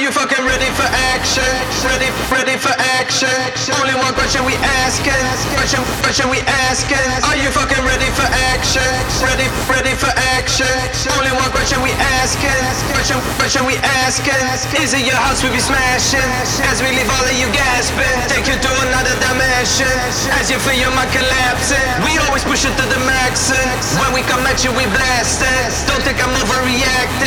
you fucking ready for action? Ready, ready for action? Only one question we asking. Question, question we asking. Are you fucking ready for action? Ready, ready for action? Only one question we asking. Question, question we asking. Is it your house we be smashing? As we leave all of you gasping. Take you to another dimension. As you feel your mind collapsing. We always push it to the max. When we come at you, we blast it. Don't think I'm overreacting.